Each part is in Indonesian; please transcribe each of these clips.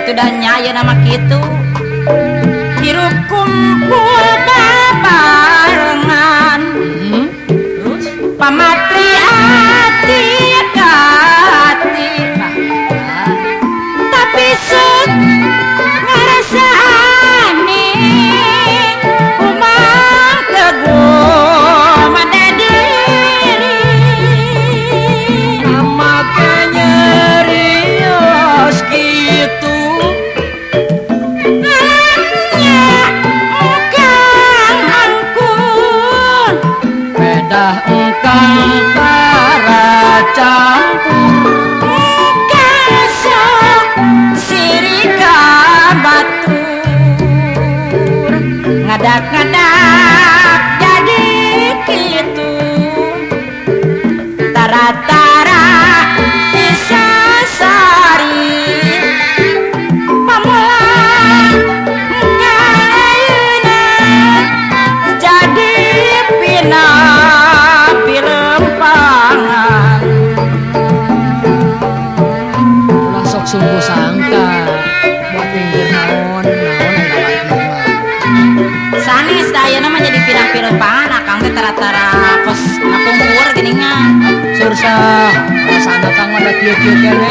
Atuh dan nyaya nama kitu. Hirup kumpul bapak bisa rasane kang oleh kiye-kiye kene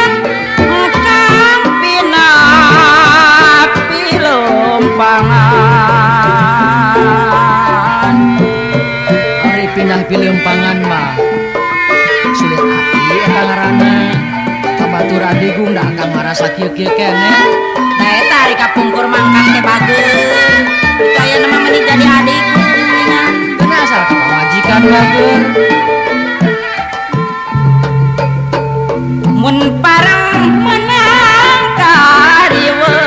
orang pilih empangan mah sulit hati eta ngaranna kabatur adigung dah akan merasa kieu-kieu kene. Nah eta hari kapungkur mangkat ke bagus. Kaya nama menik jadi adigung kena asal ka majikan bagus mun parang menang kariwe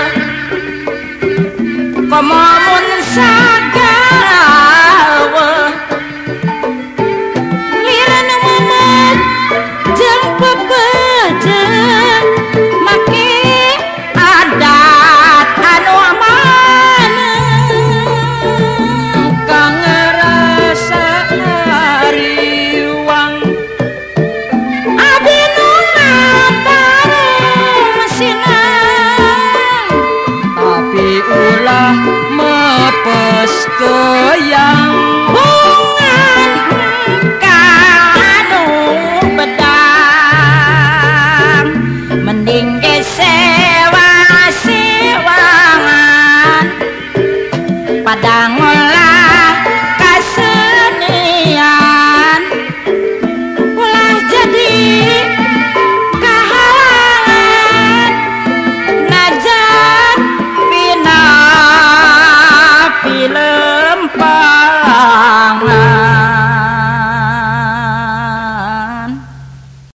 komo mun sak